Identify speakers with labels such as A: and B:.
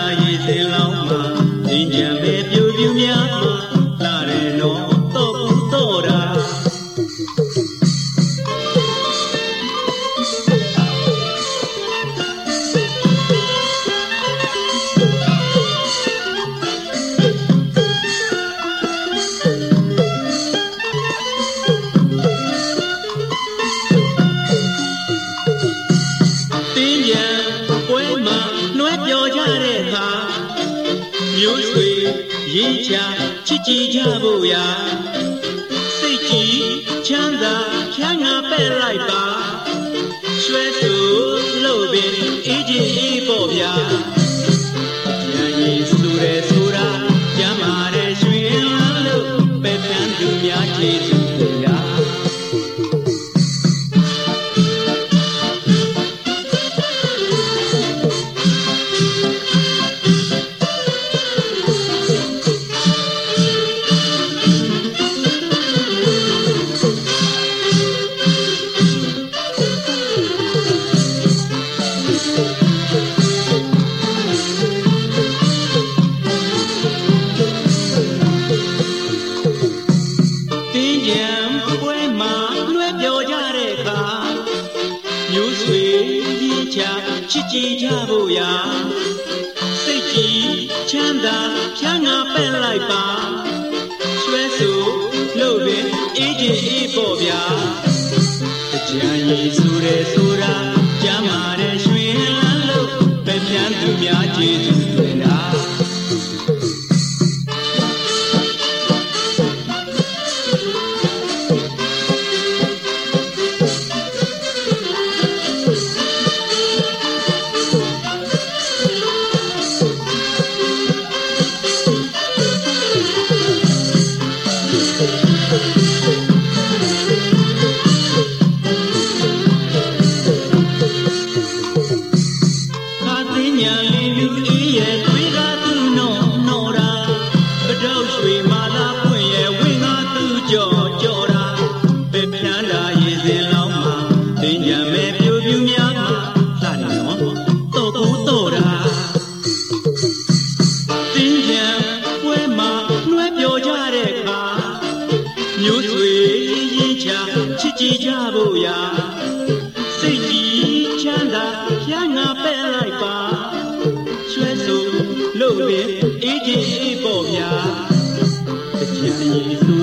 A: ပဲပြန်တာရည်စင်လောင်းမှာသင်ကြံပဲပြူပြူ မျိုးဆွေရေးချချစ်ကြည်ကြဖို့ရာစိတ်ကြည်ချမ်းသာချမ်းသာပဲ့လိုက်ပါရွှဲ မျိုးဆွေရေးချချစ်ကြည်ကြဖို့ရာစိတ်ကြည်ချမ်းသာဖြာငါပဲ့လိုက်ပါရွှဲဆူလို့ပင်အေးကြီးအေးပေါ့ဗျာကြံရည်ဆူတယ်ဆိုတာကြမ်းမာတဲ့ရွှေလန်းလို့ပဲပြန်သူများကြည်သူတွေ တောက်ရွှေမာလာပွင့်ရဲ့ဝင်းကားသူကြော်ကြော်တာပဲဖြန်းတာရည်စင်လောင်းမှာတင်ကြံမဲ့ပြူပြူများမှာလှနော်တော့ကူတော့တာတင်ကြံပွဲမှာနှွဲပြောကြတဲ့အခါမျိုးဆွေရင်ချချစ်ကြည်ကြဖို့ရာစိတ်ကြီးချမ်းသာရငါပဲ့လိုက်ပါရွှဲဆိုလို့ပင်အေးကြီးအေးပေါ့ Cristo.